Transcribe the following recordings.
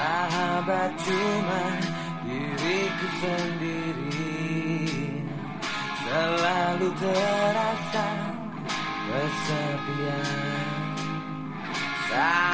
Sahabat cuma diriku sendiri. Selalu terasa kesepian. Sahabat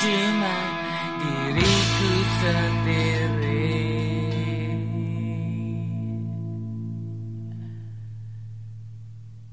cuma diriku sendiri.